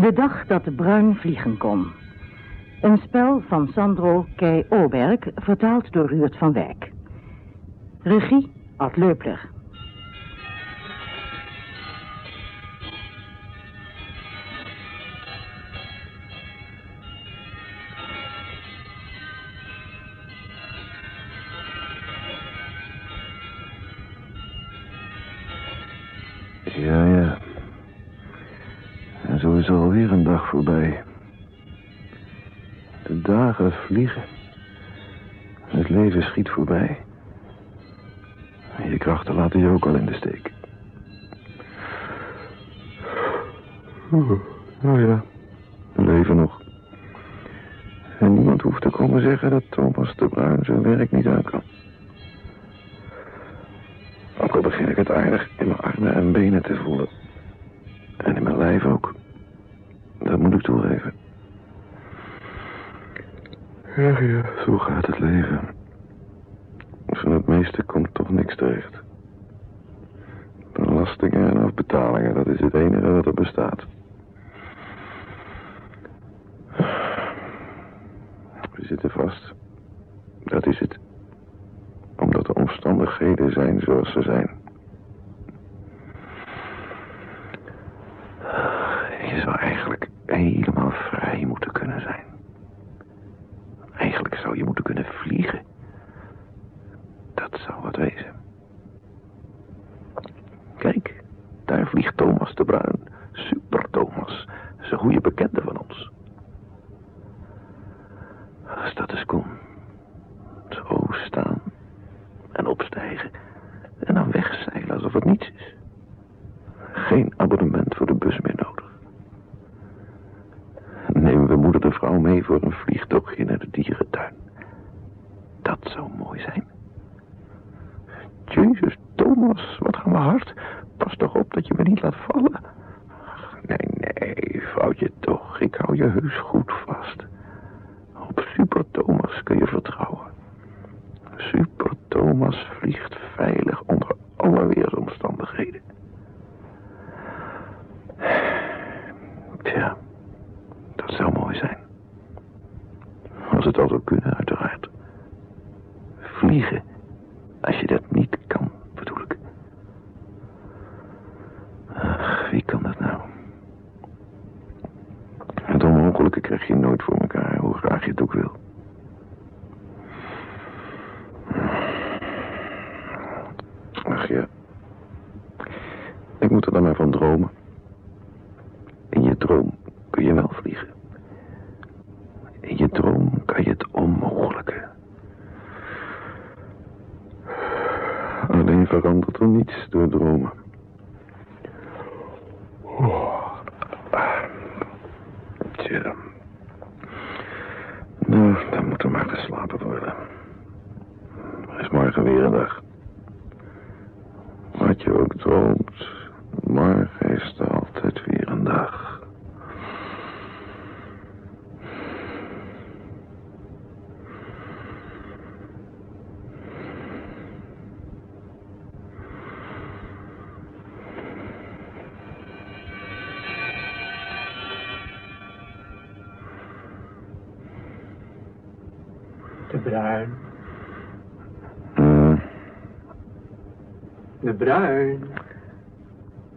De dag dat Bruin vliegen kon. Een spel van Sandro Kei Oberg, vertaald door Ruurt van Wijk. Regie Ad Leupler. zou eigenlijk helemaal vrij moeten kunnen zijn. verandert er niets door dromen.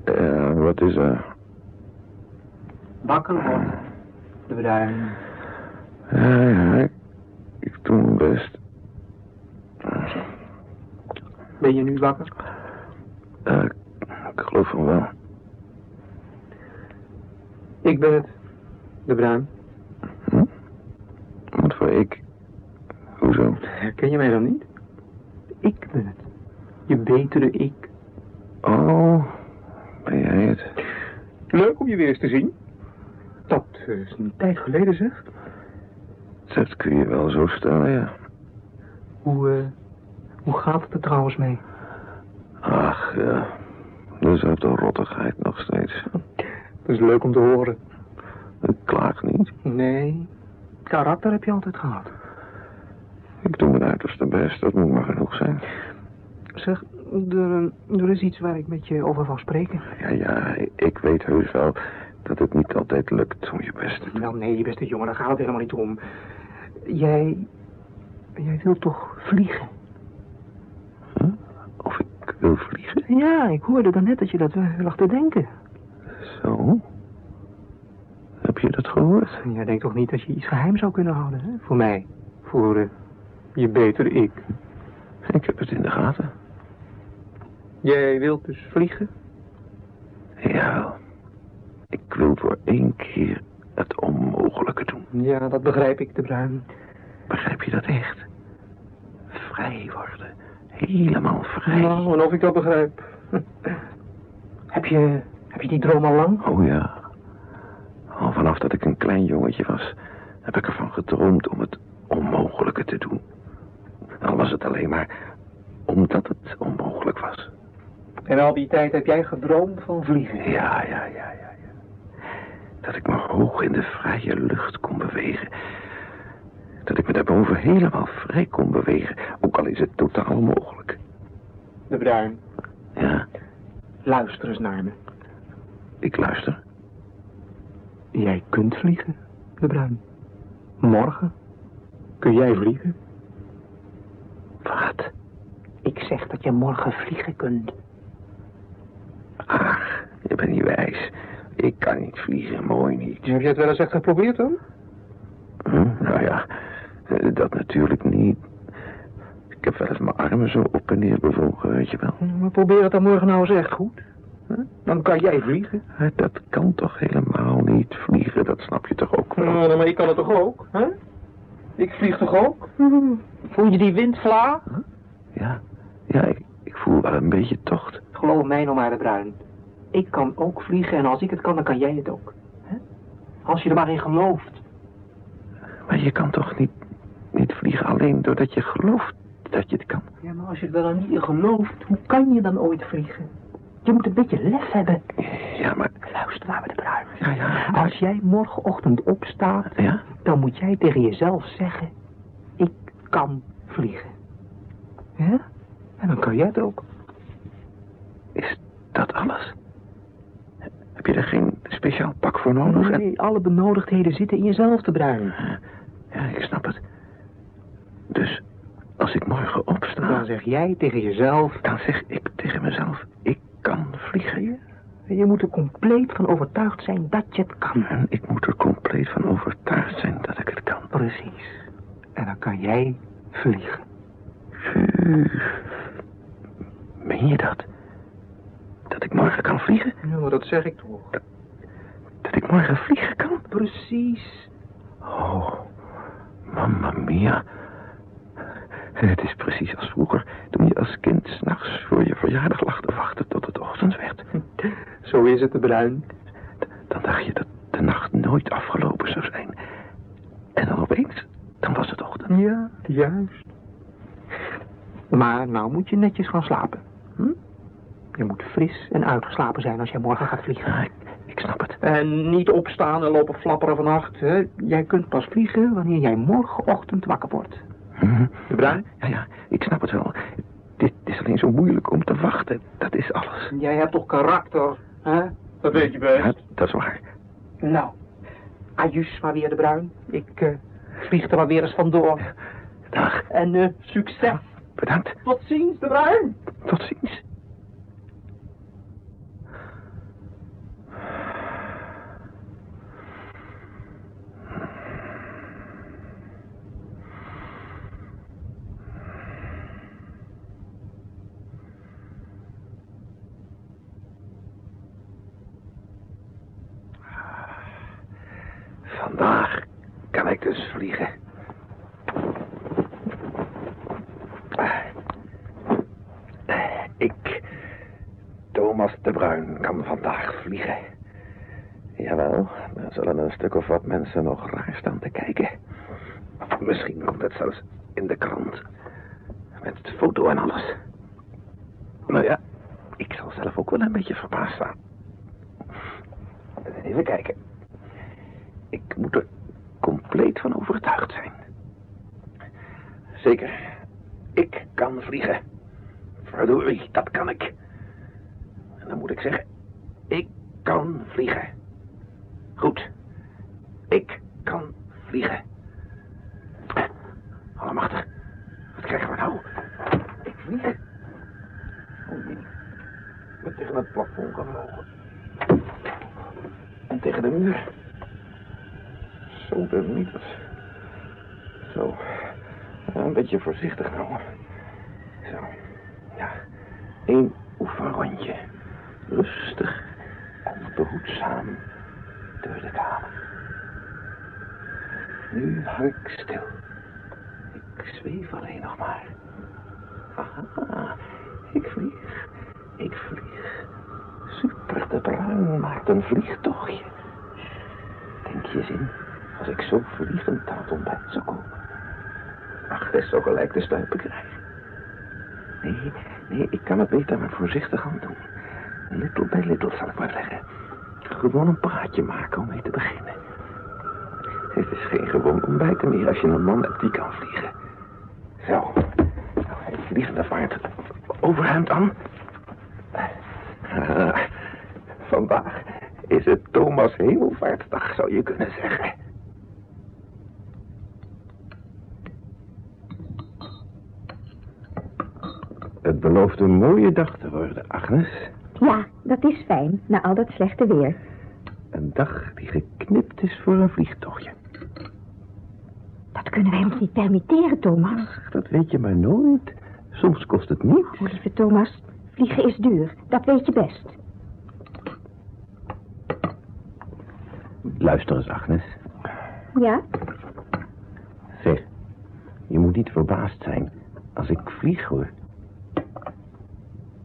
Eh, wat is er? Wakker wordt de bruin. Ja, ja, ik, ik doe mijn best. Ben je nu wakker? Dat kun je wel zo stellen, ja. Hoe, eh, hoe gaat het er trouwens mee? Ach, ja. rotte rottigheid nog steeds. Dat is leuk om te horen. Ik klaag niet. Nee, karakter heb je altijd gehad. Ik doe mijn uiterste best, dat moet maar genoeg zijn. Zeg, er, eh, er is iets waar ik met je over wil spreken. Ja, ja, ik weet heus wel dat het niet altijd lukt om je best te doen. Wel, nee, beste jongen, daar gaat het helemaal niet om. Jij... Jij wilt toch vliegen? Huh? Of ik wil vliegen? Ja, ik hoorde dan net dat je dat uh, lag te denken. Zo? Heb je dat gehoord? Jij denkt toch niet dat je iets geheim zou kunnen houden, hè? Voor mij. Voor uh, je betere ik. Ik heb het in de gaten. Jij wilt dus vliegen? Ja. Ik wil voor één keer het onmogelijke doen. Ja, dat begrijp ik, de Bruin. Begrijp je dat echt? Vrij worden. Helemaal vrij. Nou, en of ik dat begrijp. heb, je, heb je die droom al lang? Oh ja. Al vanaf dat ik een klein jongetje was, heb ik ervan gedroomd om het onmogelijke te doen. Al was het alleen maar omdat het onmogelijk was. En al die tijd heb jij gedroomd van vliegen? Ja, ja, ja, ja. Dat ik me hoog in de vrije lucht kon bewegen. Dat ik me daarboven helemaal vrij kon bewegen, ook al is het totaal onmogelijk. De Bruin. Ja, Luister eens naar me. ik luister. Jij kunt vliegen, De Bruin. Morgen kun jij vliegen. Wat? Ik zeg dat je morgen vliegen kunt. Ach, je bent niet wijs. Ik kan niet vliegen, mooi niet. Heb je het wel eens echt geprobeerd dan? Hm? Nou ja, eh, dat natuurlijk niet. Ik heb wel eens mijn armen zo op en neer bewogen, weet je wel. Maar probeer het dan morgen nou eens echt goed. Hè? Dan kan jij vliegen. Dat kan toch helemaal niet vliegen, dat snap je toch ook wel? Nou, maar ik kan het toch ook, hè? Ik vlieg toch ook? Voel je die windvlaag? Ja, ja, ik, ik voel wel een beetje tocht. Geloof mij nou maar, de Bruin. Ik kan ook vliegen en als ik het kan, dan kan jij het ook. Hè? Als je er maar in gelooft. Maar je kan toch niet, niet vliegen alleen doordat je gelooft dat je het kan? Ja, maar als je er dan niet in gelooft, hoe kan je dan ooit vliegen? Je moet een beetje lef hebben. Ja, maar... Luister naar me, de Bruin. Ja, ja. Als jij morgenochtend opstaat, Ja? dan moet jij tegen jezelf zeggen... Ik kan vliegen. Ja? En dan kan jij het ook. Is dat alles? Heb je er geen speciaal pak voor nodig? En- alle benodigdheden zitten in jezelf, de Bruin. Ja, ik snap het. Dus als ik morgen opsta, Dan zeg jij tegen jezelf... dan zeg ik tegen mezelf, ik kan vliegen. En je moet er compleet van overtuigd zijn dat je het kan. En ik moet er compleet van overtuigd zijn dat ik het kan. Precies. En dan kan jij vliegen. Meen je dat? Dat ik morgen kan vliegen? Ja, maar dat zeg ik toch. Dat ik morgen vliegen kan? Precies. Oh, mamma mia. Het is precies als vroeger, toen je als kind s'nachts voor je verjaardag lag te wachten tot het ochtend werd. Zo is het, de Bruin. Dan dacht je dat de nacht nooit afgelopen zou zijn. En dan opeens, dan was het ochtend. Ja, juist. Maar nou moet je netjes gaan slapen. Hm? Je moet fris en uitgeslapen zijn als jij morgen gaat vliegen. Ik, ik snap het. En niet opstaan en lopen flapperen vannacht. Hè? Jij kunt pas vliegen wanneer jij morgenochtend wakker wordt. De Bruin? Ja, ja, ik snap het wel. Dit is alleen zo moeilijk om te wachten. Dat is alles. Jij hebt toch karakter, hè? Dat weet je Ja, dat is waar. Nou, ajus maar weer de Bruin. Ik eh, vlieg er maar weer eens vandoor. Dag, En eh, succes. bedankt. Tot ziens, de Bruin. Tot ziens. Vandaag kan ik dus vliegen. Ik, Thomas de Bruin, kan vandaag vliegen. Jawel, er zullen een stuk of wat mensen nog raar staan te kijken. Misschien komt het zelfs in de krant. Met foto en alles. Nou ja, ik zal zelf ook wel een beetje verbaasd staan. Even kijken. Ik moet er compleet van overtuigd zijn. Zeker, ik kan vliegen. Verdorie, dat kan ik. En dan moet ik zeggen, ik kan vliegen. Goed. Ik kan vliegen. Allemachtig. Wat krijgen we nou? Ik vlieg. Oh nee. Ik ben tegen het plafond gevlogen. En tegen de muur. Zo de mieters. Zo. Ja, Een beetje voorzichtig nou. Zo. Ja. Eén oefenrondje. Rustig en behoedzaam door de kamer. Nu hang ik stil. Ik zweef alleen nog maar. Aha, ik vlieg. Ik vlieg. Super de Bruin maakt een vliegtochtje. Denk je eens als ik zo vliegend aan het ontbijt zou komen. Ach, dat zou gelijk de stuipen krijgen. Nee, nee, ik kan het beter maar voorzichtig aan doen. Little bij little zal ik maar zeggen. Gewoon een praatje maken om mee te beginnen. Het is geen gewoon ontbijt meer als je een man hebt die kan vliegen. Zo, nou, hij vliegende vaart overhemd aan. Ah, vandaag is het Thomas Hemelvaartdag, zou je kunnen zeggen. Het belooft een mooie dag te worden, Agnes. Ja, dat is fijn, na al dat slechte weer. Een dag die geknipt is voor een vliegtochtje. Dat kunnen wij ons niet permitteren, Thomas. Dat weet je maar nooit. Soms kost het niet. Oh, lieve Thomas, vliegen is duur. Dat weet je best. Luister eens, Agnes. Ja? Zeg, je moet niet verbaasd zijn als ik vlieg, hoor.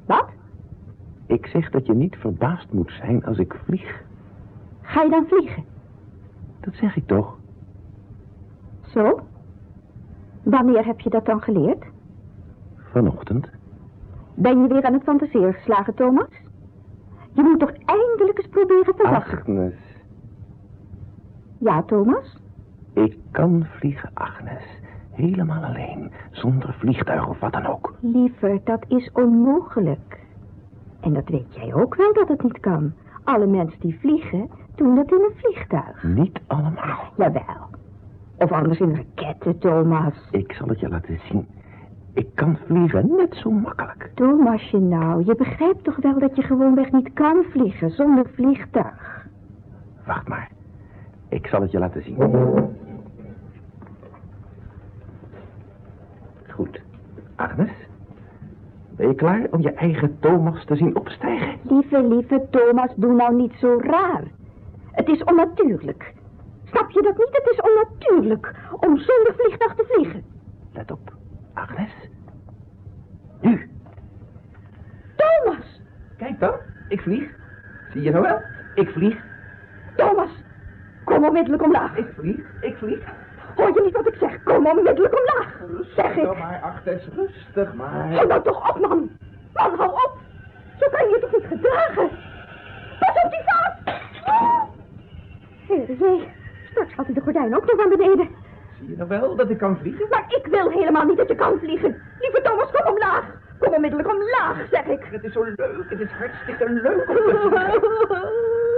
Wat? Ik zeg dat je niet verbaasd moet zijn als ik vlieg. Ga je dan vliegen? Dat zeg ik toch? Zo? Wanneer heb je dat dan geleerd? Vanochtend. Ben je weer aan het fantaseren geslagen, Thomas? Je moet toch eindelijk eens proberen te lachen. Agnes. Ja, Thomas? Ik kan vliegen, Agnes. Helemaal alleen. Zonder vliegtuig of wat dan ook. Liever, dat is onmogelijk. En dat weet jij ook wel dat het niet kan. Alle mensen die vliegen, doen dat in een vliegtuig. Niet allemaal. Jawel. Of anders in raketten, Thomas. Ik zal het je laten zien. Ik kan vliegen net zo makkelijk. Thomasje nou, je begrijpt toch wel dat je gewoonweg niet kan vliegen zonder vliegtuig. Wacht maar. Ik zal het je laten zien. Goed. Agnes, ben je klaar om je eigen Thomas te zien opstijgen? Lieve, lieve Thomas, doe nou niet zo raar. Het is onnatuurlijk. Snap je dat niet? Het is onnatuurlijk om zonder vliegtuig te vliegen. Let op, Agnes. Nu. Thomas! Kijk dan, ik vlieg. Zie je nou wel? Ik vlieg. Thomas! Kom onmiddellijk omlaag. Ik vlieg, ik vlieg. Hoor je niet wat ik zeg? Kom onmiddellijk omlaag. Zeg ik. maar, Agnes, rustig maar. Hou nou toch op, man. Man, hou op. Zo kan je je toch niet gedragen. Pas op die vaart. Heerzee. Straks gaat hij de gordijn ook nog naar beneden. Zie je nou wel dat ik kan vliegen? Maar ik wil helemaal niet dat je kan vliegen. Lieve Thomas, kom omlaag. Kom onmiddellijk omlaag, zeg ik. Het is zo leuk, het is hartstikke leuk om te vliegen.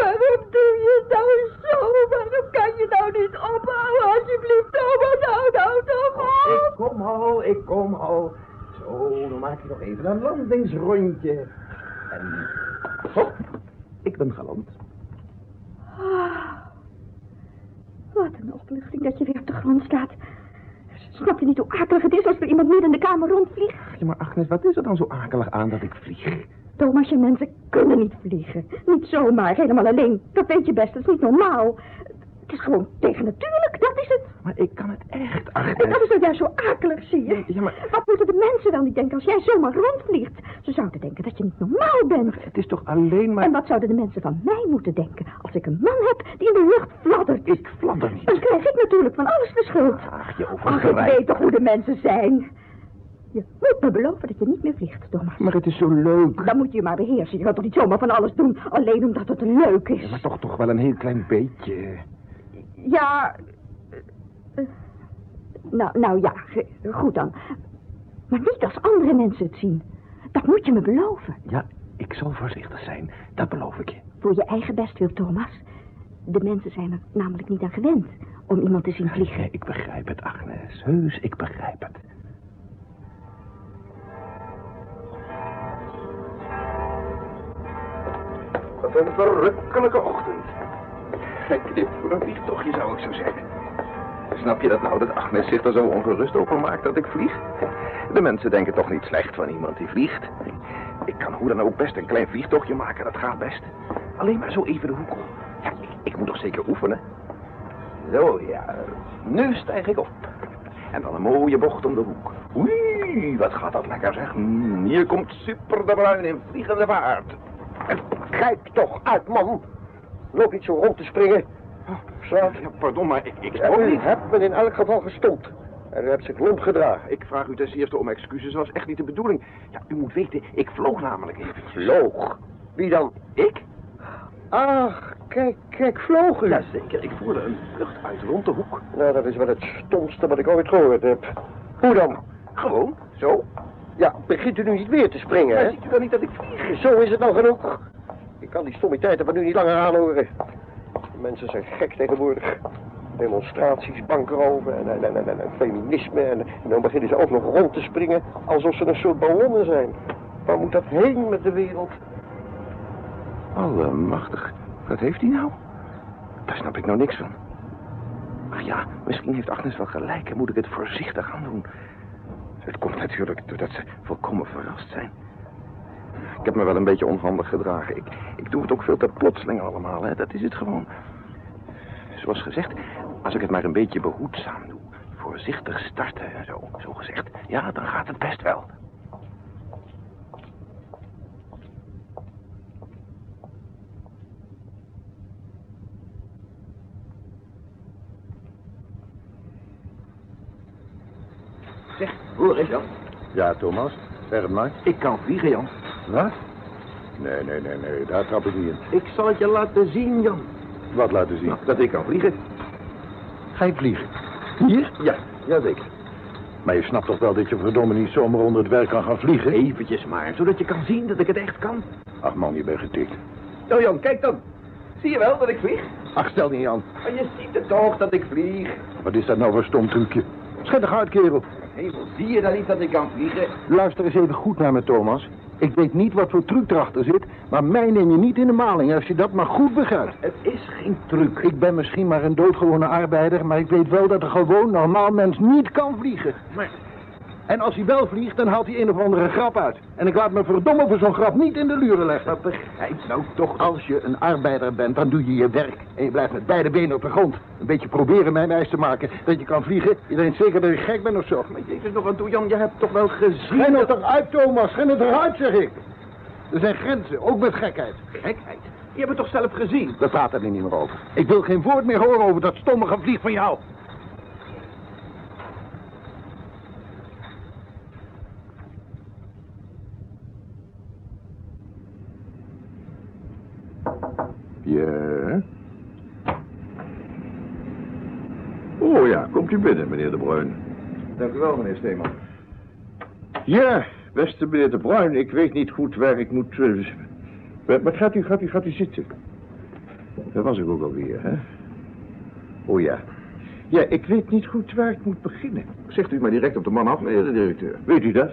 Waarom doe je nou zo? Waarom kan je nou niet ophouden? Alsjeblieft, Thomas, hou nou toch Ik op. kom al, ik kom al. Zo, dan maak ik nog even een landingsrondje. En hop, ik ben geland. Ah, Wat een opluchting dat je weer op de grond staat. Snap je niet hoe akelig het is als er iemand midden in de kamer rondvliegt? Ja, maar Agnes, wat is er dan zo akelig aan dat ik vlieg? Thomas, je mensen kunnen niet vliegen. Niet zomaar, helemaal alleen. Dat weet je best, dat is niet normaal. Het is gewoon tegennatuurlijk, dat is het. Maar ik kan het echt, En dat Agnes. is nou juist zo akelig, zie je. Ja, maar Wat moeten de mensen wel niet denken als jij zomaar rondvliegt? Ze zouden denken dat je niet normaal bent. het is toch alleen maar... En wat zouden de mensen van mij moeten denken als ik een man heb die in de lucht fladdert? Ik fladder niet. Dan krijg ik natuurlijk van alles de schuld. Ach, je Ach, ik overgrijpt. weet toch hoe de mensen zijn. Je moet me beloven dat je niet meer vliegt, Thomas. Maar het is zo leuk. Dan moet je je maar beheersen. Je gaat toch niet zomaar van alles doen, alleen omdat het leuk Ja, is. maar toch toch wel een heel klein beetje. Ja. eh, nou, nou ja, goed dan. Maar niet als andere mensen het zien. Dat moet je me beloven. Ja, ik zal voorzichtig zijn. Dat beloof ik je. Voor je eigen bestwil, Thomas. De mensen zijn er namelijk niet aan gewend om iemand te zien vliegen. Ja, ik begrijp het, Agnes. Heus, ik begrijp het. Wat een verrukkelijke ochtend. Geknipt voor een vliegtochtje, zou ik zo zeggen. Snap je dat nou, dat Agnes zich er zo ongerust over maakt dat ik vlieg? De mensen denken toch niet slecht van iemand die vliegt. Ik kan hoe dan ook best een klein vliegtochtje maken, dat gaat best. Alleen maar zo even de hoek om. Ja, ik, ik moet nog zeker oefenen. Zo, ja. Nu stijg ik op. En dan een mooie bocht om de hoek. Oei, wat gaat dat lekker zeg. Mm, hier komt Super de Bruin in vliegende vaart. En kijk toch uit, man. Loop niet zo rond te springen. Slaat. Ja, pardon, maar ik, ik Ja, u niet. hebt me in elk geval gestompt. En u hebt zich lomp gedragen. Ik vraag u ten eerste om excuses, dat was echt niet de bedoeling. Ja, u moet weten, ik vloog namelijk even. Vloog. Wie dan? Ik? Ach, kijk, kijk, vloog u. Jazeker, ik voerde een vlucht uit rond de hoek. Nou, dat is wel het stomste wat ik ooit gehoord heb. Hoe dan? Gewoon, zo. Ja, begint u nu niet weer te springen, Ja, hè? ziet u dan niet dat ik vlieg? Zo is het nou genoeg. Kan die stommiteiten van u niet langer aanhoren. De mensen zijn gek tegenwoordig. Demonstraties, bankroven en, en, en, feminisme. En, en dan beginnen ze ook nog rond te springen alsof ze een soort ballonnen zijn. Waar moet dat heen met de wereld? Allemachtig, wat heeft hij nou? Daar snap ik nou niks van. Ach ja, misschien heeft Agnes wel gelijk en moet ik het voorzichtig aan doen. Het komt natuurlijk doordat ze volkomen verrast zijn. Ik heb me wel een beetje onhandig gedragen. Ik, ik doe het ook veel te plotseling allemaal, hè. dat is het gewoon. Zoals gezegd, als ik het maar een beetje behoedzaam doe, voorzichtig starten en zo, zo gezegd, ja, dan gaat het best wel. Zeg, hoor eens Jan. Ja, Thomas, zeg het maar. Ik kan vliegen, Jan. Wat? Nee, nee, nee, nee, daar trap ik niet in. Ik zal het je laten zien, Jan. Wat laten zien? Nou, dat ik kan vliegen. Ga je vliegen? Hier? Ja, jazeker. Maar je snapt toch wel dat je verdomme niet zomaar onder het werk kan gaan vliegen? Eventjes maar, zodat je kan zien dat ik het echt kan. Ach man, je bent getikt. Nou Jan, kijk dan. Zie je wel dat ik vlieg? Ach, stel niet aan. Maar je ziet het toch dat ik vlieg. Wat is dat nou voor stom trucje? Toch uit, kerel. Hemel, zie je dan niet dat ik kan vliegen? Luister eens even goed naar me, Thomas. Ik weet niet wat voor truc erachter zit, maar mij neem je niet in de maling als je dat maar goed begrijpt. Het is geen truc. Ik ben misschien maar een doodgewone arbeider, maar ik weet wel dat een gewoon normaal mens niet kan vliegen. Maar En als hij wel vliegt, dan haalt hij een of andere grap uit. En ik laat me verdomme voor zo'n grap niet in de luren leggen. dat begrijp nou toch. Als je een arbeider bent, dan doe je je werk. En je blijft met beide benen op de grond. Een beetje proberen mij wijs te maken dat je kan vliegen. Je denkt zeker dat je gek bent of zo. Maar jezus nog aan toe, Jan, je hebt toch wel gezien... Schijn het eruit, Thomas. Schijn het eruit, zeg ik. Er zijn grenzen, ook met gekheid. Gekheid. Je hebt het toch zelf gezien? We praten er niet meer over. Ik wil geen woord meer horen over dat stomme gevlieg van jou. Ja. Oh ja, komt u binnen, meneer De Bruin. Dank u wel, meneer Steeman. Ja, beste meneer De Bruin, ik weet niet goed waar ik moet... eh, maar maar gaat u, gaat u, gaat u zitten. Daar was ik ook alweer, hè? Oh ja. Ja, ik weet niet goed waar ik moet beginnen. Zegt u maar direct op de man af, meneer de directeur. Weet u dat?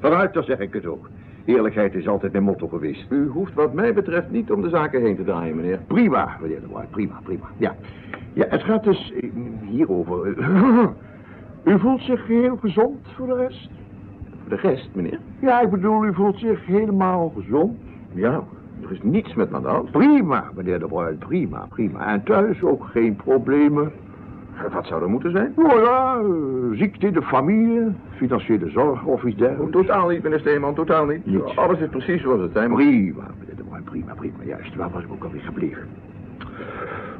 Vanuit, dan zeg ik het ook. Eerlijkheid is altijd mijn motto geweest. U hoeft wat mij betreft niet om de zaken heen te draaien, meneer. Prima, meneer De Bruin, prima, prima. Ja, ja het gaat dus eh, hierover. U voelt zich geheel gezond voor de rest? Voor de rest, meneer? Ja, ik bedoel, u voelt zich helemaal gezond? Ja, er is niets met me aan. Prima, meneer De Bruin, prima, prima. En thuis ook geen problemen? Wat zou er moeten zijn? Nou ja, eh, ziekte in de familie, financiële zorg of iets dergelijks. Totaal niet, meneer Steeman, totaal niet. Niets. Alles is precies zoals het zijn. Prima, meneer De Bruin, prima, prima. Juist, waar was ik ook alweer gebleven?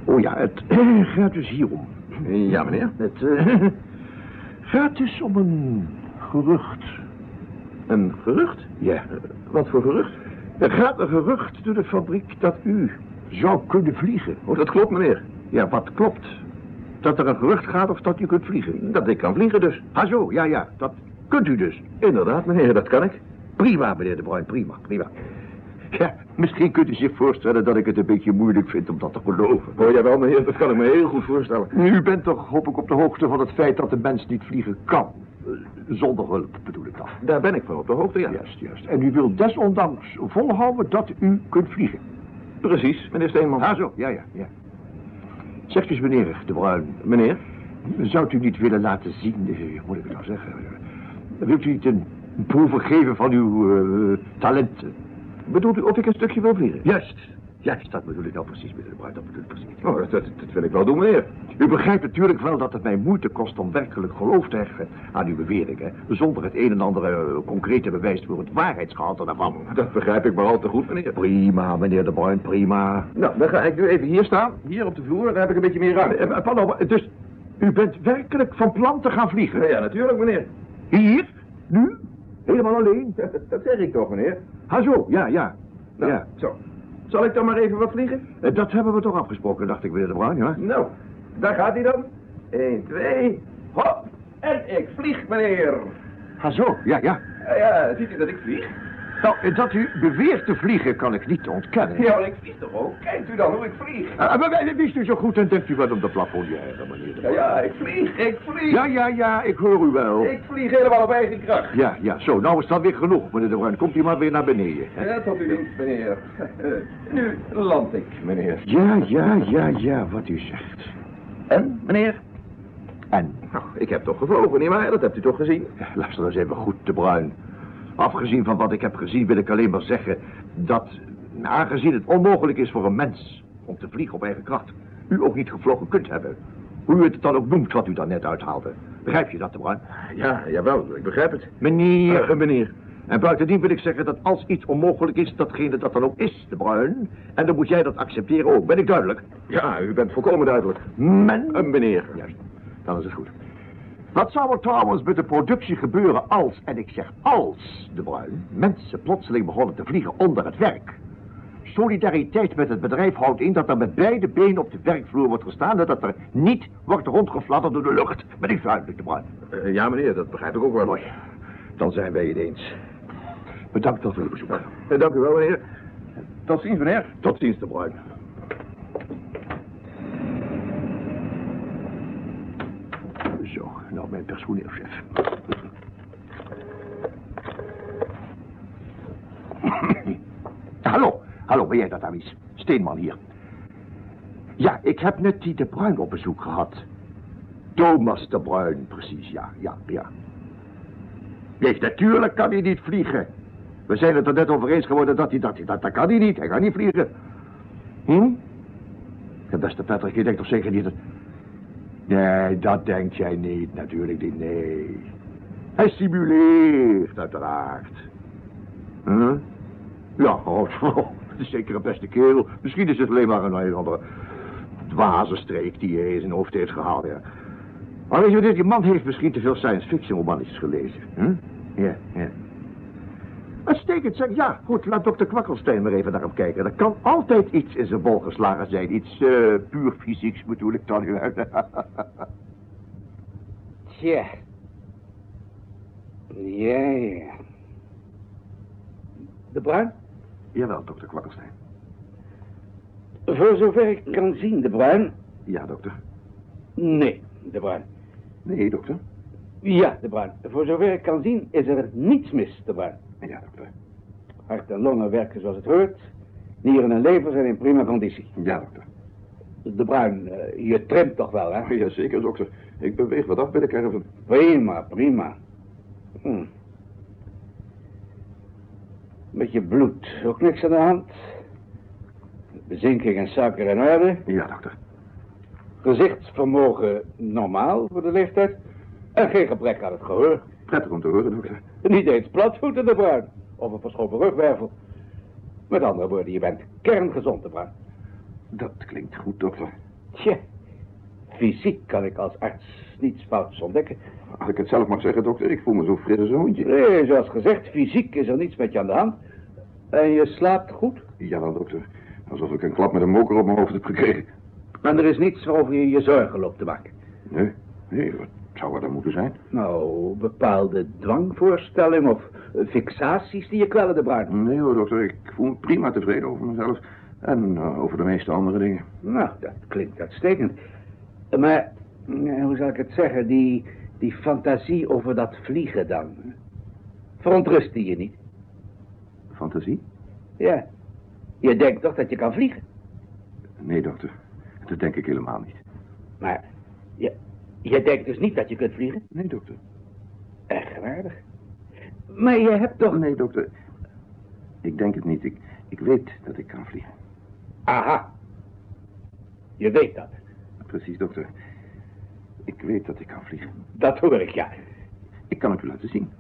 Oh ja, het gaat dus hierom. Ja, meneer. Het eh, gaat dus om een gerucht. Een gerucht? Ja, Wat voor gerucht? er gaat een gerucht door de fabriek dat u zou kunnen vliegen. Oh, dat klopt, meneer. Ja, wat klopt? Dat er een gerucht gaat of dat u kunt vliegen? Dat ik kan vliegen dus. Ah zo, ja, ja, dat kunt u dus. Inderdaad, meneer, dat kan ik. Prima, meneer De Bruin, prima, prima. Ja, misschien kunt u zich voorstellen dat ik het een beetje moeilijk vind om dat te geloven. Oh, jawel, meneer, dat kan ik me heel goed voorstellen. U bent toch, hoop ik, op de hoogte van het feit dat de mens niet vliegen kan. Eh, Zonder hulp bedoel ik dan. Daar ben ik van op de hoogte, ja. Juist, juist. En u wilt desondanks volhouden dat u kunt vliegen. Precies, meneer Steenman. Ah, zo, ja, ja, ja. Zegt eens, meneer De Bruin, Meneer? zou u niet willen laten zien, eh, moet ik het nou zeggen? Wilt u niet een proeven geven van uw eh, talenten? Bedoelt u of ik een stukje wil vliegen? Juist, juist, dat bedoel ik nou precies, meneer De Bruin, dat bedoel ik precies. Oh, dat, dat, dat wil ik wel doen, meneer. U begrijpt natuurlijk wel dat het mij moeite kost om werkelijk geloof te hechten aan uw beweringen, zonder het een en ander eh, concrete bewijs voor het waarheidsgehalte daarvan. Dat begrijp ik maar al te goed, meneer. Prima, meneer De Bruin, prima. Nou, dan ga ik nu even hier staan. Hier op de vloer, daar heb ik een beetje meer ruimte. Eh, eh, Pardon, dus u bent werkelijk van plan te gaan vliegen? Ja, ja, natuurlijk, meneer. Hier? Nu? Helemaal alleen? Dat zeg ik toch, meneer. Ha zo, ja, ja. Nou, ja. zo. Zal ik dan maar even wat vliegen? Eh, Dat hebben we toch afgesproken, dacht ik, meneer De Bruin, ja? Nou, daar gaat hij dan. 1, 2, hop. En ik vlieg, meneer. Ha zo, ja, ja. Ja, ja, ziet u dat ik vlieg? Nou, dat u beweert te vliegen kan ik niet ontkennen. Ja, maar ik vlieg toch ook? Kijkt u dan hoe ik vlieg? Uh, maar wij- wist u zo goed en denkt u wat op de plafonnière, meneer De Ja, ja, ik vlieg, ik vlieg. Ja, ja, ja, ik hoor u wel. Ik vlieg helemaal op eigen kracht. Ja, ja, zo, nou is dat weer genoeg, meneer De Bruin. Komt u maar weer naar beneden. hè? Ja, tot u dienst, meneer. Nu land ik, meneer. Ja, ja, ja, ja, wat u zegt. En, meneer? En, Nou, ik heb toch gevlogen, nietwaar? Dat hebt u toch gezien? ja, luister eens even goed, De Bruin. Afgezien van wat ik heb gezien wil ik alleen maar zeggen dat, aangezien het onmogelijk is voor een mens om te vliegen op eigen kracht, u ook niet gevlogen kunt hebben. Hoe u het dan ook noemt wat u dan net uithaalde. Begrijp je dat, De Bruin? Ja, jawel, ik begrijp het. Meneer, Eh, meneer. En buitendien wil ik zeggen dat als iets onmogelijk is, datgene dat dan ook is, de bruin. En dan moet jij dat accepteren ook. Ben ik duidelijk? Ja, u bent volkomen duidelijk. Men. Een meneer. Juist, dan is het goed. Wat zou er trouwens met de productie gebeuren als, en ik zeg als, de bruin, mensen plotseling begonnen te vliegen onder het werk? Solidariteit met het bedrijf houdt in dat er met beide benen op de werkvloer wordt gestaan en dat er niet wordt rondgefladderd door de lucht. Ben ik duidelijk, de bruin? Eh, ja, meneer, dat begrijp ik ook wel. Mooi. Dan zijn wij het eens. Bedankt wel voor uw bezoek. Eh, dank u wel, meneer. Tot ziens, meneer. Tot ziens, de bruin. Nou mijn personeelschef. hallo, hallo, ben jij dat, Amies? Steenman hier. Ja, ik heb net die de Bruin op bezoek gehad. Thomas de Bruin, precies, ja, ja, ja. Nee, natuurlijk kan hij niet vliegen. We zijn het er net over eens geworden dat hij dat, dat, dat kan hij niet. Hij kan niet vliegen. Hm? Ja, beste Patrick, je denkt toch zeker niet dat... Nee, dat denk jij niet, natuurlijk niet, nee. Hij simuleert, uiteraard. Huh? Ja, oh, het is zeker een beste kerel. Misschien is het alleen maar een, andere dwazenstreek die hij in zijn hoofd heeft gehaald, ja. Maar weet je wat, die man heeft misschien te veel science fiction romannetjes gelezen. Hm? Ja, ja. Uitstekend, zeg. Ja, goed, laat dokter Kwakkelstein maar even daarop kijken. Er kan altijd iets in zijn bol geslagen zijn. Iets eh, puur fysieks bedoel ik dan. Tja. Ja, ja. De Bruin? Jawel, dokter Kwakkelstein. Voor zover ik kan zien, De Bruin? Ja, dokter. Nee, De Bruin. Nee, dokter. Ja, De Bruin. Voor zover ik kan zien is er niets mis, De Bruin. Ja, dokter. Hart en longen werken zoals het hoort. Nieren en lever zijn in prima conditie. Ja, dokter. De Bruin, eh, je trimt toch wel, hè? Ja, zeker, dokter. Ik beweeg wat af bij de caravan. Prima, prima. Hm. Beetje bloed, ook niks aan de hand. Bezinking en suiker in orde. Ja, dokter. Gezichtsvermogen normaal voor de leeftijd. En geen gebrek aan het gehoor. Prettig om te horen, dokter. Niet eens platvoeten de bruin. Of een verschoven rugwervel. Met andere woorden, je bent kerngezond de bruin. Dat klinkt goed, dokter. Tja, fysiek kan ik als arts niets fouts ontdekken. Als ik het zelf mag zeggen, dokter, ik voel me zo fris als een hondje. Nee, zoals gezegd, fysiek is er niets met je aan de hand. En je slaapt goed. Ja, dokter. Alsof ik een klap met een moker op mijn hoofd heb gekregen. En er is niets waarover je je zorgen loopt te maken. Nee, nee, wat zou er dan moeten zijn? Nou, bepaalde dwangvoorstelling of fixaties die je kwellen, de Bruin? Nee hoor, dokter. Ik voel me prima tevreden over mezelf. En eh, over de meeste andere dingen. Nou, dat klinkt uitstekend. Maar, eh, hoe zal ik het zeggen, die, die fantasie over dat vliegen dan. Verontrust die je niet? Fantasie? Ja. Je denkt toch dat je kan vliegen? Nee, dokter. Dat denk ik helemaal niet. Maar, je, je denkt dus niet dat je kunt vliegen? Nee, dokter. Eigenaardig. Maar je hebt toch... Nee, dokter. Ik denk het niet. Ik, ik weet dat ik kan vliegen. Aha. Je weet dat. Precies, dokter. Ik weet dat ik kan vliegen. Dat hoor ik, ja. Ik kan het u laten zien.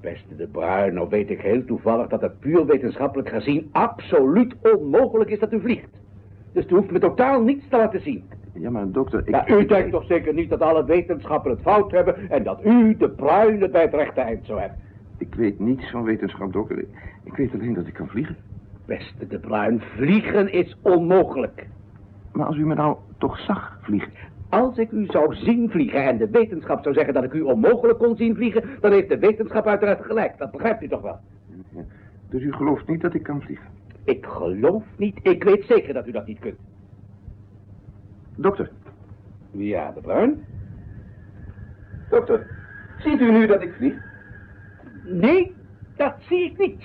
Beste de Bruin, nou weet ik heel toevallig dat het puur wetenschappelijk gezien absoluut onmogelijk is dat u vliegt. Dus u hoeft me totaal niets te laten zien. Ja, maar dokter, ik... Ja, u denkt toch zeker niet dat alle wetenschappen het fout hebben en dat u, de Bruin, het bij het rechte eind zou hebben. Ik weet niets van wetenschap, dokter. Ik, ik weet alleen dat ik kan vliegen. Beste de Bruin, vliegen is onmogelijk. Maar als u me nou toch zag vliegen... Als ik u zou zien vliegen en de wetenschap zou zeggen dat ik u onmogelijk kon zien vliegen, dan heeft de wetenschap uiteraard gelijk. Dat begrijpt u toch wel? Ja. Dus u gelooft niet dat ik kan vliegen? Ik geloof niet. Ik weet zeker dat u dat niet kunt. Dokter. Ja, de Bruin? Dokter, ziet u nu dat ik vlieg? Nee, dat zie ik niet.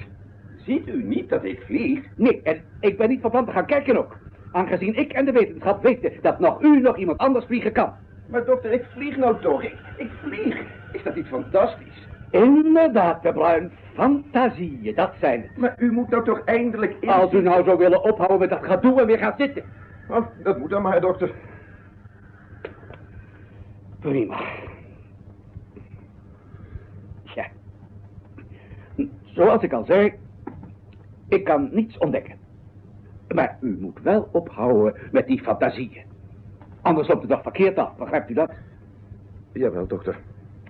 Ziet u niet dat ik vlieg? Nee, en ik ben niet van plan te gaan kijken ook. Aangezien ik en de wetenschap weten dat nog u nog iemand anders vliegen kan. Maar dokter, ik vlieg nou toch. Ik, ik vlieg. Is dat niet fantastisch? Inderdaad, de Bruin. Fantasieën, dat zijn het. Maar u moet nou toch eindelijk in... Als u nou zou willen ophouden met dat gedoe en weer gaan zitten. Oh, dat moet dan maar, dokter. Prima. Ja. Zoals ik al zei, ik kan niets ontdekken. Maar u moet wel ophouden met die fantasieën. Anders loopt het toch verkeerd af, begrijpt u dat? Jawel, dokter.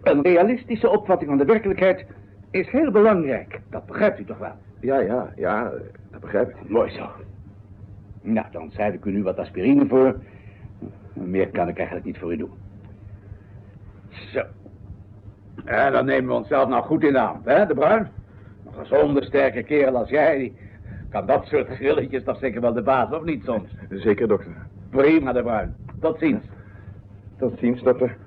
Een realistische opvatting van de werkelijkheid is heel belangrijk. Dat begrijpt u toch wel? Ja, ja, ja, dat begrijp ik. Mooi zo. Nou, dan schrijf ik u nu wat aspirine voor. Meer kan ik eigenlijk niet voor u doen. Zo. En dan nemen we onszelf nou goed in de hand, hè, de Bruin? Een gezonde, sterke kerel als jij, die kan dat soort grilletjes toch zeker wel de baas, of niet soms? Zeker, dokter. Prima, de Bruin. Tot ziens. Tot ziens, dokter.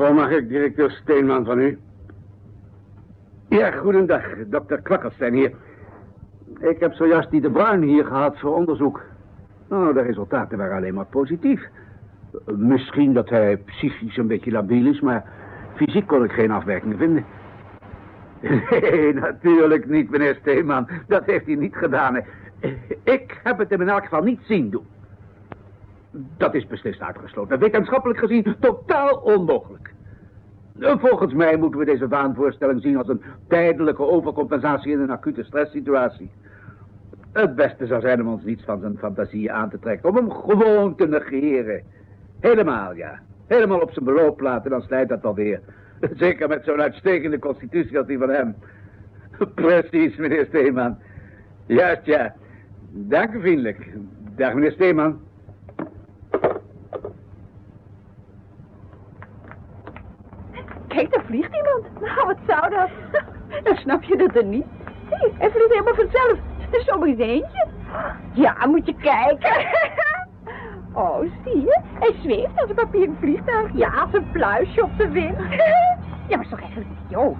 Juffrouw, mag ik directeur Steenman van u? Ja, goedendag. Dokter Kwakkelstein hier. Ik heb zojuist die de Bruin hier gehad voor onderzoek. Nou, de resultaten waren alleen maar positief. Misschien dat hij psychisch een beetje labiel is, maar fysiek kon ik geen afwijkingen vinden. Nee, natuurlijk niet, meneer Steenman. Dat heeft hij niet gedaan. Ik heb het hem in elk geval niet zien doen. Dat is beslist uitgesloten. Wetenschappelijk gezien totaal onmogelijk. Eh, Volgens mij moeten we deze waanvoorstelling zien als een tijdelijke overcompensatie in een acute stresssituatie. Het beste zou zijn om ons niets van zijn fantasie aan te trekken. Om hem gewoon te negeren. Helemaal, ja. Helemaal op zijn beloop laten, dan slijt dat alweer. Zeker met zo'n uitstekende constitutie als die van hem. Precies, meneer Steeman. Juist, ja. Dank u vriendelijk. Dag, meneer Steeman. Kijk, daar vliegt iemand. Nou, wat zou dat? Dan snap je dat er niet. Hé, hij vliegt helemaal vanzelf. Zo in zijn eentje. Ja, moet je kijken. Oh, zie je? Hij zweeft als een papieren vliegtuig. Ja, als een pluisje op de wind. Ja, maar is toch eigenlijk idioot?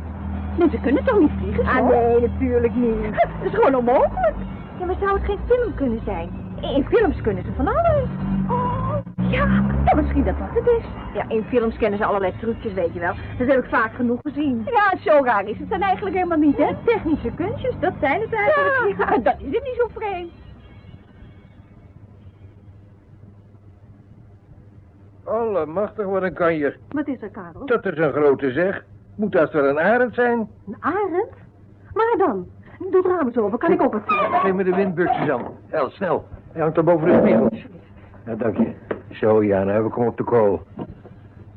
Mensen kunnen toch niet vliegen, zo? Ah, nee, natuurlijk niet. Dat is gewoon onmogelijk. Ja, maar zou het geen film kunnen zijn? In films kunnen ze van alles. Oh, ja. Ja, misschien dat dat het is. Ja, in films kennen ze allerlei trucjes, weet je wel. Dat heb ik vaak genoeg gezien. Ja, zo raar is het dan eigenlijk helemaal niet, hè? technische kunstjes, dat zijn het eigenlijk. Ja, dat is het niet zo vreemd. Allemachtig, wat een kanjer. Wat is er, Karel? Dat is een grote zeg. Moet dat wel een arend zijn? Een arend? Maar dan, doe het raam eens open, kan ik ook wat zien? Geef me de windbuksjes aan. Heel snel. Hij hangt er boven de spiegel. Ja, dank je. Zo, ja, nou heb ik hem op de kool.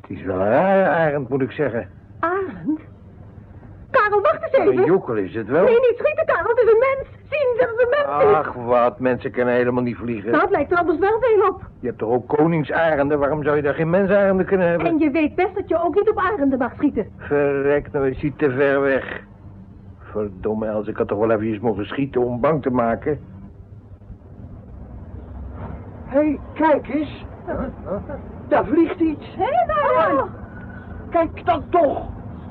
Het is wel een rare arend, moet ik zeggen. Arend? Karel, wacht eens Een even. joekel is het wel. Nee, niet schieten, Karel. Het is een mens. Zien dat het een mens is. Ach, wat. Mensen kunnen helemaal niet vliegen. Nou, het lijkt er anders wel veel op. Je hebt toch ook koningsarenden? Waarom zou je daar geen mensarenden kunnen hebben? En je weet best dat je ook niet op arenden mag schieten. Verrek, nou is hij te ver weg. Verdomme, Els, ik had toch wel even mogen schieten om bang te maken. Hé, hey, kijk eens. Daar vliegt iets. Hé, daar! Kijk dan toch.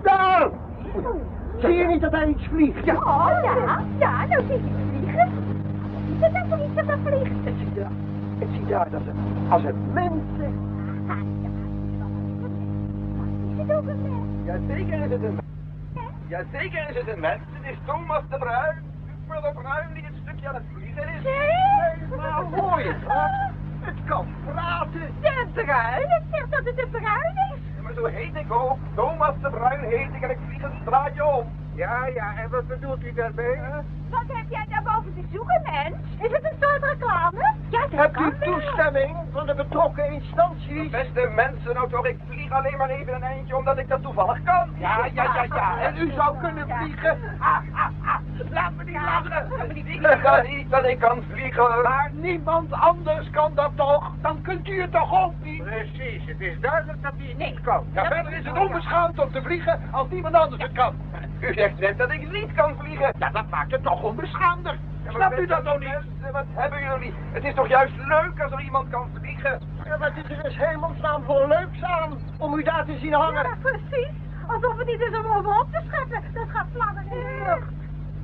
Daar. Zie je niet dat daar iets vliegt? Ja. Oh, ja. Ja, nou zie je het vliegen. Is het nou toch iets dat er vliegt? Het ziet daar, het ziet daar dat het, als het mensen... Ah, ja. Is het ook een mens? Jazeker is het een mens. Jazeker is het een mens. Het is Thomas de Bruin. Super de Bruin die het stukje aan het vliegen is. Nee. Hoor je het, hè? Het kan praten. De bruin? Het zegt dat het de bruin is. Ja, Maar zo heet ik ook. Thomas de Bruin heet ik en ik vlieg een straatje om. Ja, ja, en wat bedoelt u daarmee? Wat heb jij daar boven te zoeken, mens? Is het een soort reclame? Ja, dat Hebt kan u wel. toestemming van de betrokken instanties? Beste mensen, nou toch, ik vlieg alleen maar even een eindje omdat ik dat toevallig kan. Ja, ja, ja, ja. En u zou kunnen vliegen. Ah, ah, ah. Laat me niet lachen. Ik zeg niet dat ik kan vliegen. Maar niemand anders kan dat toch? Dan kunt u het toch ook niet? Precies, het is duidelijk dat u het niet kan. Ja, verder is het onbeschaamd om te vliegen als niemand anders het kan. U zegt net dat ik niet kan vliegen. Ja, dat maakt het toch onbeschaamder. Snapt u dat nou niet? Wat hebben jullie? Het is toch juist leuk als er iemand kan vliegen? Ja, wat is er dus hemelsnaam voor leuks aan om u daar te zien hangen? Ja, precies. Alsof het niet is om over op te scheppen. Dat gaat vlammen in de lucht.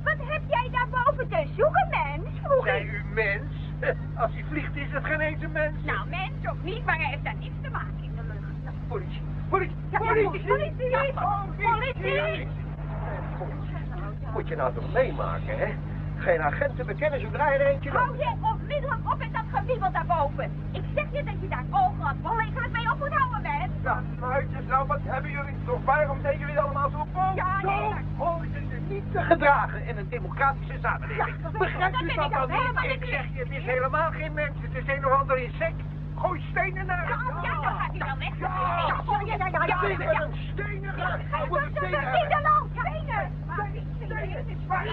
Wat heb jij daar boven te zoeken, mens? Vroeg ik. u mens? Als hij vliegt is het geen eens een mens. Nou, mens of niet, maar hij heeft daar niks te maken in de lucht. Politie, politie, politie, politie, politie. Moet je nou toch meemaken, hè? Geen agenten bekennen zodra je er eentje Hou je onmiddellijk op met dat gewiebel daarboven. Ik zeg je dat je daar ongelooflijk mee op moet houden, mens. Ja, muidjes, nou wat hebben jullie toch? Waarom zijn jullie allemaal zo boos? Ja, zo nee. horen ze zich niet te gedragen in een democratische samenleving. Ja, dat u dat ik dan ook helemaal niet? Ik zeg je, het is helemaal geen mens. Het is een of ander insect. Gooi stenen naar Ja, ja, dan gaat hij wel weg. Ja, Ja, ja, ja, ja, ja, Tegen ja. een stenen stenen. Stenen. Waar,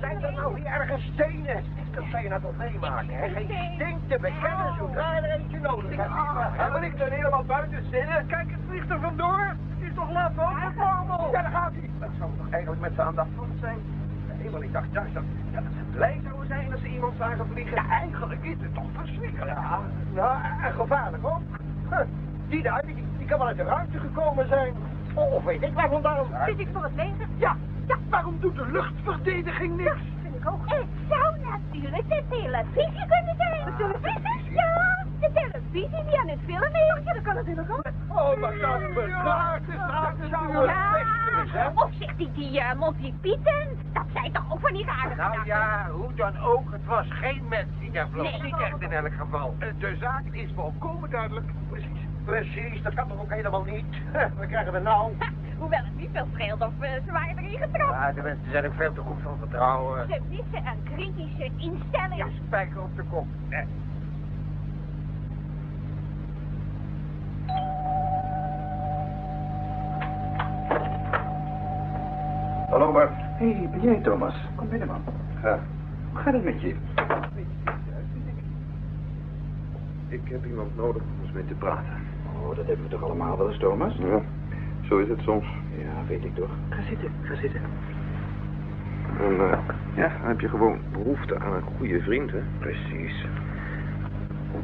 zijn er nou weer ergens stenen? Dat zou je nou toch meemaken, hè? Geen steen te bekennen zodra er eentje nodig hebt. Maar ik ben helemaal buiten zinnen. Kijk, het vliegt er vandoor. Het is toch laat normal. Ja, daar gaat hij. Dat zou toch eigenlijk met z'n aan de hand zijn? Want ik dacht juist dat, dat ze blij zouden zijn als ze iemand zagen vliegen. Ja, eigenlijk is het toch verschrikkelijk. Ja, gevaarlijk ook. Die daar, die, die kan wel uit de ruimte gekomen zijn. Of weet ik waar vandaan. Zit ik voor het leger? Ja, ja, waarom doet de luchtverdediging niks? Vind ik ook. Het zou natuurlijk de televisie kunnen zijn. De televisie? Ja, de televisie die aan het filmen is. Ja, dat kan natuurlijk ook. Oh, maar dat bedraagt de zaak natuurlijk best is, hè? Ja, of zegt hij die uh, Monty Python? Dat zijn toch ook van die rare Nou gedachten? ja, hoe dan ook, het was geen mens die daar vloog. Nee. Niet echt in elk geval. Eh, De zaak is volkomen duidelijk. Precies. Precies, dat kan toch ook helemaal niet. Wat krijgen we nou? Ha, Hoewel het niet veel scheelt of eh, ze waren erin getrapt. Ja, de mensen zijn ook veel te goed van vertrouwen. Ze missen een kritische instelling. Ja, spijker op de kop. Eh. Hallo Bart. Hé, hey, ben jij Thomas? Kom binnen man. Ja, Hoe gaat het met je? ik heb iemand nodig om eens mee te praten. Oh, dat hebben we toch allemaal wel eens, Thomas? Ja, zo is het soms. Ja, weet ik toch. Ga zitten, ga zitten. En eh, ja, dan heb je gewoon behoefte aan een goede vriend, hè? Precies.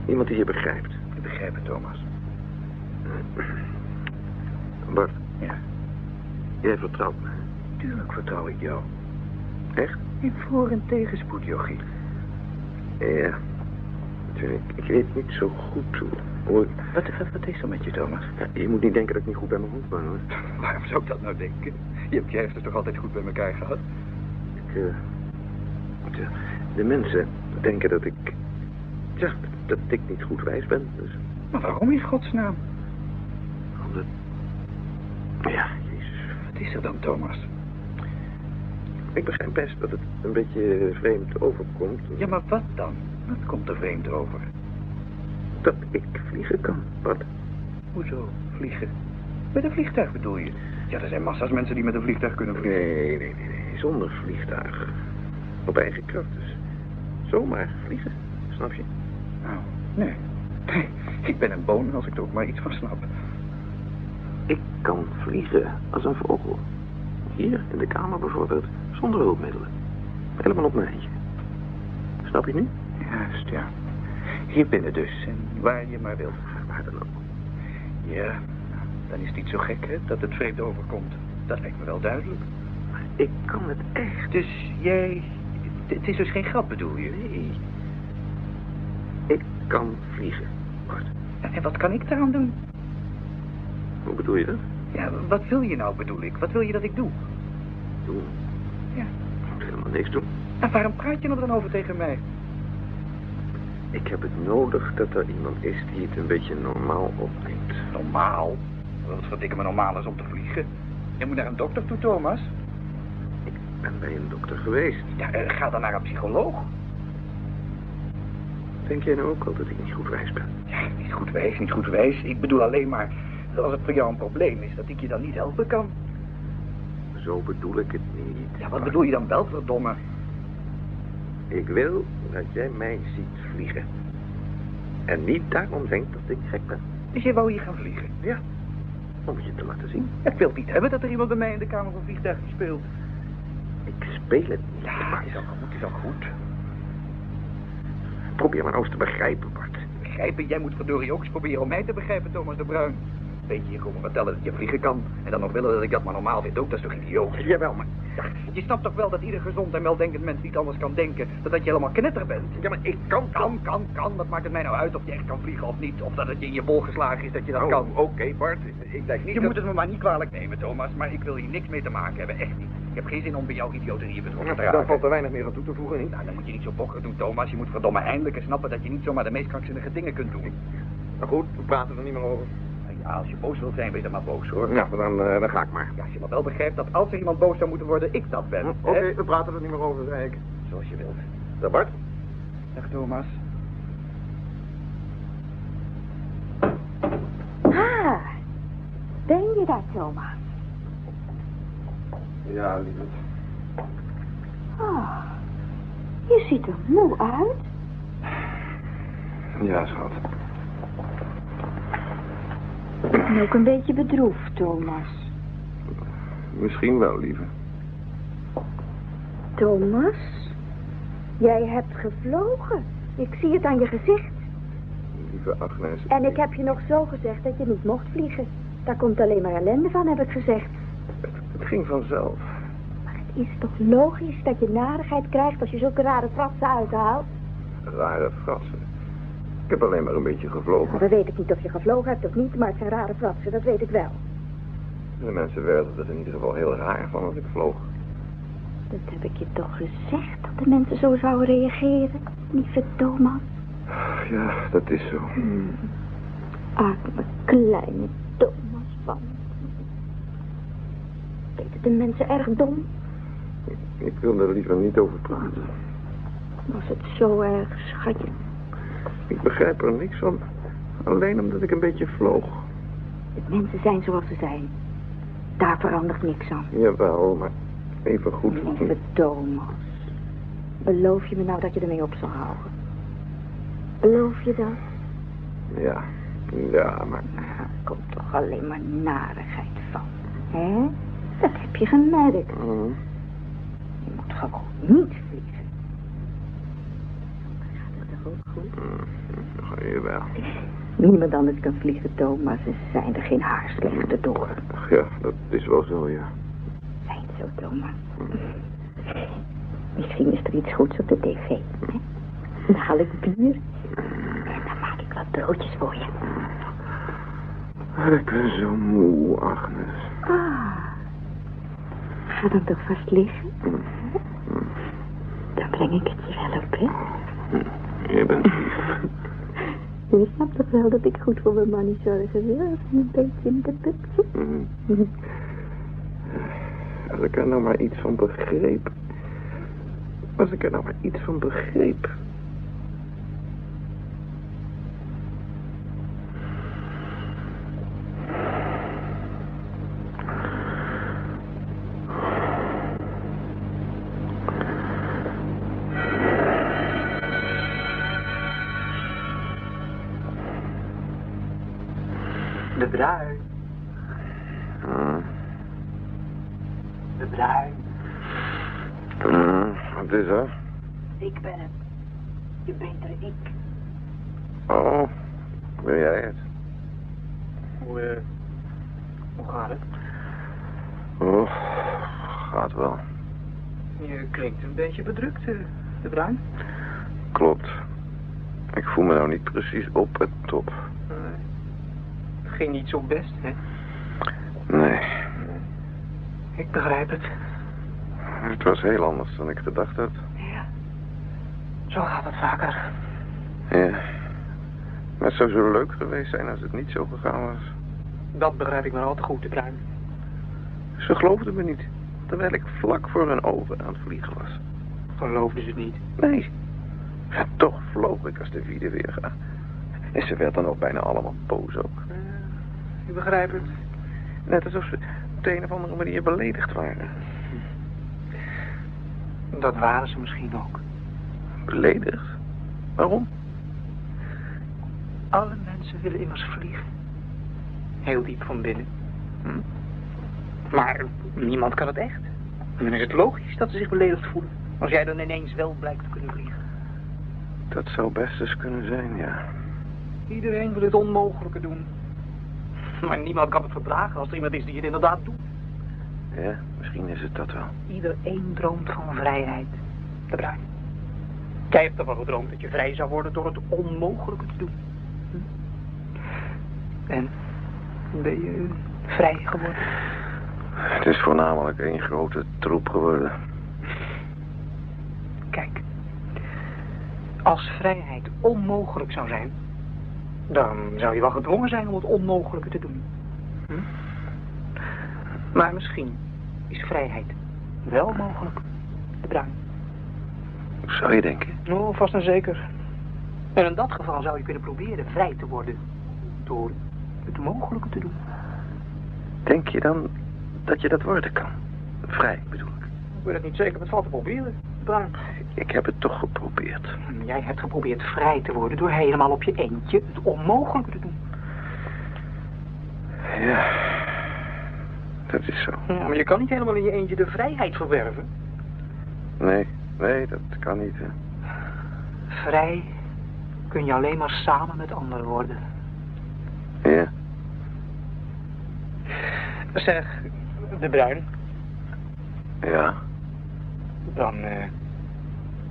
Iemand die je begrijpt. Ik begrijp het, Thomas. Bart, Ja, jij vertrouwt me. tuurlijk vertrouw ik jou. Echt? In voor- en tegenspoed, jochie. Ja. Ik, ik weet niet zo goed hoe... Wat, wat, wat is er met je, Thomas? ja, je moet niet denken dat ik niet goed bij mijn hoofd ben, hoor. Waarom zou ik dat nou denken? Je hebt je hersens toch altijd goed bij elkaar gehad? Ik, eh, de, de mensen denken dat ik... Ja, dat ik niet goed wijs ben. Dus Maar waarom in godsnaam? omdat... Ja, jezus. Wat is er dan, Thomas? Ik begrijp best dat het een beetje vreemd overkomt. Ja, maar wat dan? Wat komt er vreemd over? Dat ik vliegen kan, Bart. Hoezo vliegen? Met een vliegtuig bedoel je? Ja, er zijn massa's mensen die met een vliegtuig kunnen vliegen. Nee, nee, nee, nee. Zonder vliegtuig. Op eigen kracht dus. Zomaar vliegen, snap je? Nou, nee. Nee, ik ben een boon als ik er ook maar iets van snap. Ik kan vliegen als een vogel. Hier in de kamer bijvoorbeeld, zonder hulpmiddelen. Helemaal op mijn eentje. Snap je nu? Juist, ja. Hier binnen dus, en waar je maar wilt. Waar dan ook. Ja, dan is het niet zo gek, hè, dat het vreemd overkomt. Dat lijkt me wel duidelijk. Ik kan het echt. Dus jij... Het is dus geen grap, bedoel je? Nee. Ik kan vliegen, Bart. En wat kan ik daaraan doen? Hoe bedoel je dat? Ja, wat wil je nou, bedoel ik? Wat wil je dat ik doe? Doen? Ja. Ik moet helemaal niks doen. En waarom praat je er dan over tegen mij? Ik heb het nodig dat er iemand is die het een beetje normaal opneemt. Normaal? Wat verdikke me normaal is om te vliegen. Je moet naar een dokter toe, Thomas. Ik ben bij een dokter geweest. Ja, eh, ga dan naar een psycholoog. Denk jij nou ook al dat ik niet goed wijs ben? Ja, niet goed wijs, niet goed wijs. Ik bedoel alleen maar dat als het voor jou een probleem is, dat ik je dan niet helpen kan. Zo bedoel ik het niet. Ja, wat bedoel je dan wel, verdomme? Ik wil dat jij mij ziet vliegen. En niet daarom denkt dat ik gek ben. Dus je wou hier gaan vliegen? Ja, om het je te laten zien. Ik wil niet hebben dat er iemand bij mij in de kamer van vliegtuigen speelt. Ik speel het niet, Ja, Bart. is ook goed, is ook goed. Probeer maar nou eens te begrijpen, Bart. Begrijpen? Jij moet verdorie ook eens proberen om mij te begrijpen, Thomas de Bruin. Weet je, je komen vertellen dat je vliegen kan. En dan nog willen dat ik dat maar normaal vind ook, dat is toch idioot? Jawel, maar... Je snapt toch wel dat ieder gezond en weldenkend mens niet anders kan denken dan dat je helemaal knetter bent? Ja, maar ik kan... Kan, kan, kan. Wat maakt het mij nou uit of je echt kan vliegen of niet? Of dat het je in je bol geslagen is dat je dat Oh, kan? Oké, Bart. Ik denk niet Je dat... moet het me maar niet kwalijk nemen, Thomas, maar ik wil hier niks mee te maken hebben, echt niet. Ik heb geen zin om bij jouw idioterieën betrokken te Daar raken. valt er weinig meer aan toe te voegen, niet? Nou, dan moet je niet zo bokkig doen, Thomas. Je moet verdomme eindelijk eens snappen dat je niet zomaar de meest krankzinnige dingen kunt doen. Maar goed, we praten er niet meer over. Ja, als je boos wilt zijn, wees dan maar boos, hoor. Nou, dan, eh, dan ga ik maar. Ja, als je maar wel begrijpt dat als er iemand boos zou moeten worden, ik dat ben. Oké, hè? we praten er niet meer over, zei ik. Zoals je wilt. Dag Bart. Dag, Thomas. Ah, ben je dat, Thomas? Ja, lieverd. Ah, je ziet er moe uit. Ja, schat. En ook een beetje bedroefd, Thomas. Misschien wel, lieve. Thomas, jij hebt gevlogen. Ik zie het aan je gezicht. Lieve Agnes. En ik heb je nog zo gezegd dat je niet mocht vliegen. Daar komt alleen maar ellende van, heb ik gezegd. Het, het ging vanzelf. Maar het is toch logisch dat je narigheid krijgt als je zulke rare fratsen uithaalt? Rare fratsen. Ik heb alleen maar een beetje gevlogen. Weet ik niet of je gevlogen hebt of niet, maar het zijn rare fratsen, dat weet ik wel. De mensen werden er in ieder geval heel raar van als ik vloog. Dat heb ik je toch gezegd, dat de mensen zo zouden reageren, lieve Thomas. Ja, dat is zo. Arme kleine Thomas van. Weten de mensen erg dom? Ik wil er liever niet over praten. Was het zo erg, schatje? Ik begrijp er niks van. Alleen omdat ik een beetje vloog. Mensen zijn zoals ze zijn. Daar verandert niks aan. Jawel, maar even goed. Lieve Thomas. Beloof je me nou dat je ermee op zal houden? Beloof je dat? Ja, ja, maar... Nou, er komt toch alleen maar narigheid van. Hè? Dat heb je gemerkt. Mhm. Je moet gewoon niet vliegen. Gaat het toch ook goed? Mhm, Jawel. Niemand anders kan vliegen, Thomas. Ze zijn er geen haar slechter door. Ach ja, dat is wel zo, ja. Zijn zo, Thomas. Misschien is er iets goeds op de tv. Hè? Dan haal ik bier. En dan maak ik wat broodjes voor je. Ik ben zo moe, Agnes. Ah. Ga dan toch vast liggen. Dan breng ik het je wel op, hè? Je bent lief. Je snapt toch wel dat ik goed voor mijn money zorgen wil? Als een beetje in de put. Mhm. Als ik er nou maar iets van begreep. Als ik er nou maar iets van begreep. Bruin. De bruin. Hmm, Wat is er? Ik ben het. Je betere ik. Oh, ben jij het? Hoe, eh, hoe gaat het? Oh, gaat wel. Je klinkt een beetje bedrukt, eh, de bruin. Klopt. Ik voel me nou niet precies op het top. Ging niet zo best, hè? Nee, Ik begrijp het. het was heel anders dan ik gedacht had. Ja. Zo gaat het vaker. Ja. Maar het zou zo leuk geweest zijn als het niet zo gegaan was. Dat begrijp ik maar al te goed, de bruin. Ze geloofden me niet, terwijl ik vlak voor hun ogen aan het vliegen was. Geloofden ze het niet. Nee. En toch vloog ik als de vierde weer ga. En ze werd dan ook bijna allemaal boos ook. Ik begrijp het. Net alsof ze op de een of andere manier beledigd waren. Dat waren ze misschien ook. Beledigd? Waarom? Alle mensen willen immers vliegen. Heel diep van binnen. Hm? Maar niemand kan het echt. Dan is het logisch dat ze zich beledigd voelen. Als jij dan ineens wel blijkt te kunnen vliegen. Dat zou best eens kunnen zijn, ja. Iedereen wil het onmogelijke doen. Maar niemand kan het verdragen als er iemand is die het inderdaad doet. Ja, misschien is het dat wel. Iedereen droomt van vrijheid. De bruin. Jij hebt ervan gedroomd dat je vrij zou worden door het onmogelijke te doen. Hm? En ben je vrij geworden? Het is voornamelijk één grote troep geworden. Kijk, als vrijheid onmogelijk zou zijn, dan zou je wel gedwongen zijn om het onmogelijke te doen. Hm? Maar misschien is vrijheid wel mogelijk, de bruin. Zou je denken? Oh, vast en zeker. En in dat geval zou je kunnen proberen vrij te worden door het mogelijke te doen. Denk je dan dat je dat worden kan? Vrij, bedoel ik. Ik weet het niet zeker, maar het valt te proberen, bruin. Ik heb het toch geprobeerd. Jij hebt geprobeerd vrij te worden door helemaal op je eentje het onmogelijke te doen. Ja, dat is zo. Ja, maar je kan niet helemaal in je eentje de vrijheid verwerven. Nee, nee, dat kan niet. Hè. Vrij kun je alleen maar samen met anderen worden. Ja, Zeg, de bruin, ja. Dan, eh,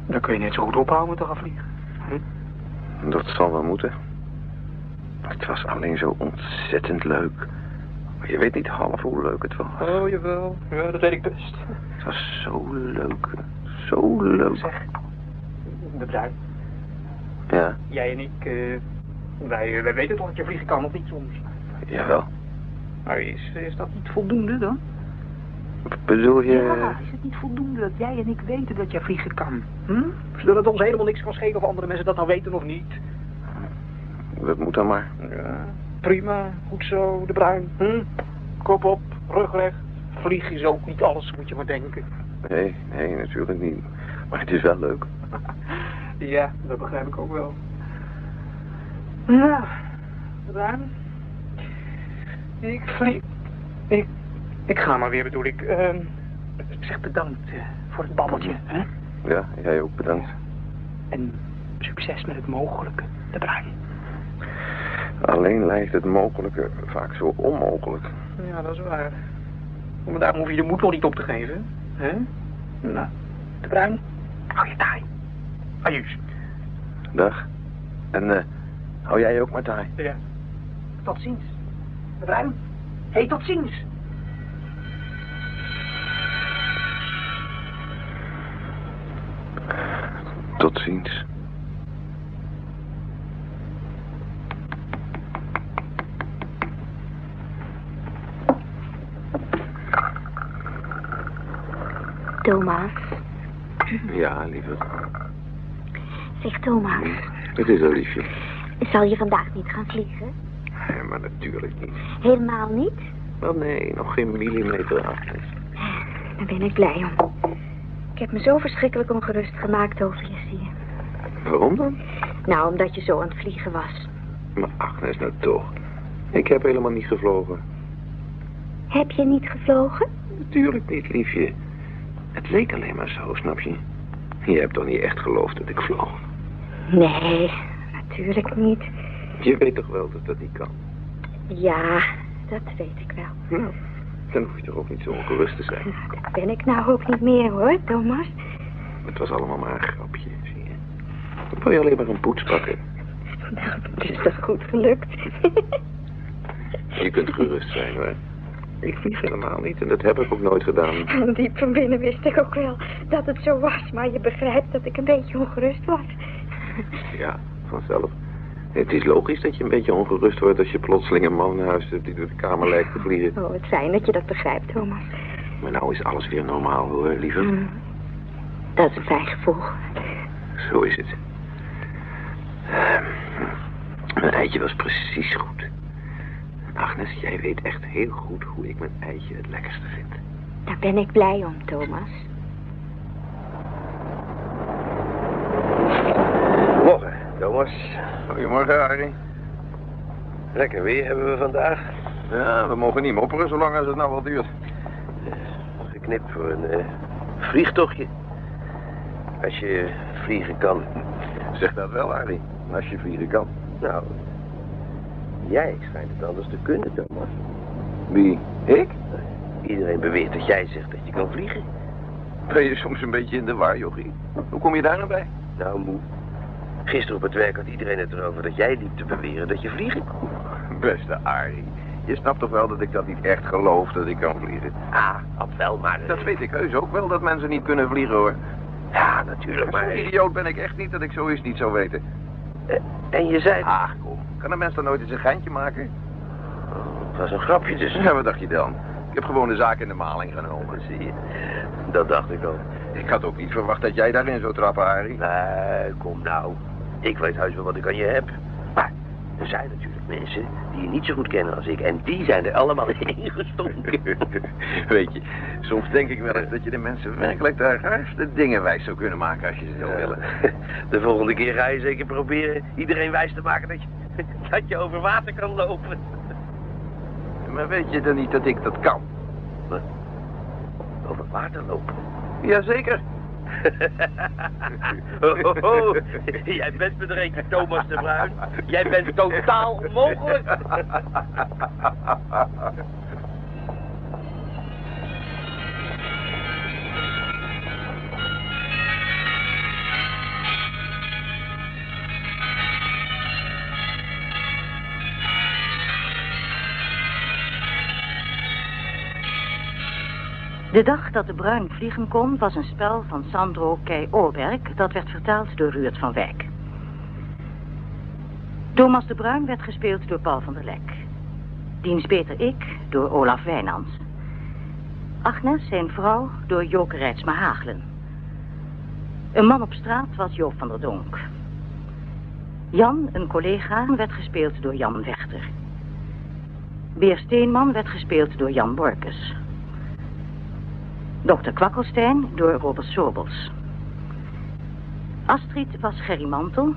dan kun je net zo goed ophouden met te gaan vliegen. Hm? Dat zal wel moeten. Het was alleen zo ontzettend leuk. Je weet niet half hoe leuk het was. Oh, jawel. Ja, dat weet ik best. Het was zo leuk. Zo leuk. Zeg, de bruin, Ja, jij en ik, eh, wij, wij weten toch dat je vliegen kan of niet soms. jawel. Maar is, is dat niet voldoende dan? Bedoel je... Ja, het niet voldoende dat jij en ik weten dat jij vliegen kan? Hm? Zodat het ons helemaal niks kan schelen of andere mensen dat nou weten of niet. Dat moet dan maar. Ja, prima. Goed zo, de bruin. Hm? Kop op, rug recht. Vliegen is ook niet alles, moet je maar denken. Nee, nee, natuurlijk niet. Maar het is wel leuk. Ja, dat begrijp ik ook wel. Nou, de bruin. Ik vlieg... Ik, ik ga maar weer, bedoel ik. Ehm, ik zeg bedankt eh, voor het babbeltje, hè? Ja, jij ook bedankt. En succes met het mogelijke, de bruin. Alleen lijkt het mogelijke vaak zo onmogelijk. Ja, dat is waar. Maar daarom hoef je de moed wel niet op te geven, hè? Nou, de bruin, hou je taai. Ajuus. Dag. En eh, hou jij ook maar taai. Ja. Tot ziens. De bruin. Hé, hey, tot ziens. Tot ziens. Thomas. Ja, lieve. Zeg Thomas, Het is al liefje. zal je vandaag niet gaan vliegen? Nee, maar natuurlijk niet. Helemaal niet? Wel nee, nog geen millimeter achter. Daar ben ik blij om. Ik heb me zo verschrikkelijk ongerust gemaakt over je. Waarom dan? Nou, omdat je zo aan het vliegen was. Maar Agnes nou toch. Ik heb helemaal niet gevlogen. Heb je niet gevlogen? Natuurlijk niet, liefje. Het leek alleen maar zo, snap je? Je hebt toch niet echt geloofd dat ik vloog? Nee, natuurlijk niet. Je weet toch wel dat dat niet kan? Ja, dat weet ik wel. Nou, dan hoef je toch ook niet zo ongerust te zijn. Nou, dat ben ik nou ook niet meer hoor, Thomas. Het was allemaal maar een je. Wil je alleen maar een poets pakken. Nou, het is toch goed gelukt. Je kunt gerust zijn hoor. Ik vlieg helemaal niet en dat heb ik ook nooit gedaan. Diep van binnen wist ik ook wel dat het zo was, maar je begrijpt dat ik een beetje ongerust was. Ja, vanzelf. Het is logisch dat je een beetje ongerust wordt als je plotseling een man in huis hebt die door de kamer lijkt te vliegen. Oh, het fijn dat je dat begrijpt, Thomas. Maar nou is alles weer normaal hoor, liever. Mm. Dat is een fijn gevoel. Zo is het. Ehm, Mijn eitje was precies goed. Agnes, jij weet echt heel goed hoe ik mijn eitje het lekkerste vind. Daar ben ik blij om, Thomas. Morgen, Thomas. Goedemorgen, Harry. Lekker weer hebben we vandaag. Ja, we mogen niet mopperen zolang als het nou wel duurt. Geknipt voor een eh, vliegtochtje. Als je vliegen kan. Zeg dat wel, Harry. Als je vliegen kan. Nou, jij schijnt het anders te kunnen, Thomas. Wie? Ik? Iedereen beweert dat jij zegt dat je kan vliegen. Ben je soms een beetje in de war, jochie? Hoe kom je daar nou bij? Nou, moe. Gisteren op het werk had iedereen het erover dat jij liep te beweren dat je vliegen kon. Beste Harry, je snapt toch wel dat ik dat niet echt geloof dat ik kan vliegen? Ah, dat wel, maar... Dat weet ik heus ook wel, dat mensen niet kunnen vliegen, hoor. Ja, natuurlijk, Maar maar... idioot ben ik echt niet dat ik zoiets niet zou weten. Eh, En je zei... Ach, kom. Kan een mens dan nooit eens een geintje maken? Het was een grapje dus. Ja, wat dacht je dan? Ik heb gewoon de zaak in de maling genomen. Zie je. Dat dacht ik al. Ik had ook niet verwacht dat jij daarin zou trappen, Harry. Nee, kom nou. Ik weet heus wel wat ik aan je heb. Er zijn natuurlijk mensen die je niet zo goed kennen als ik. En die zijn er allemaal ingestonken. Weet je, soms denk ik wel eens dat je de mensen werkelijk de raarste dingen wijs zou kunnen maken als je ze zou willen. De volgende keer ga je zeker proberen iedereen wijs te maken dat je, dat je over water kan lopen. Maar weet je dan niet dat ik dat kan? Over water lopen? Jazeker. Ho, ho, ho. Jij bent bedreven, Thomas de Bruin. Jij bent totaal onmogelijk. De dag dat de Bruin vliegen kon was een spel van Sandro Kei Oberg... dat werd vertaald door Ruurt van Wijk. Thomas de Bruin werd gespeeld door Paul van der Lek. Diens Beter Ik door Olaf Wijnands. Agnes, zijn vrouw, door Joke Rijtsma Hagelen. Een man op straat was Joop van der Donk. Jan, een collega, werd gespeeld door Jan Wechter. Beer Steenman werd gespeeld door Jan Borkes. Dokter Kwakkelstein door Robert Sobels. Astrid was Gerry Mantel.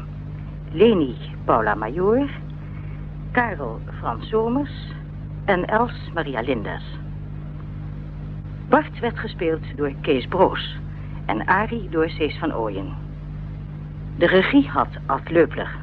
Leni Paula Major. Karel Frans Somers. En Els Maria Lindes. Bart werd gespeeld door Kees Broos. En Arie door Cees van Ooyen. De regie had Ad Leupler.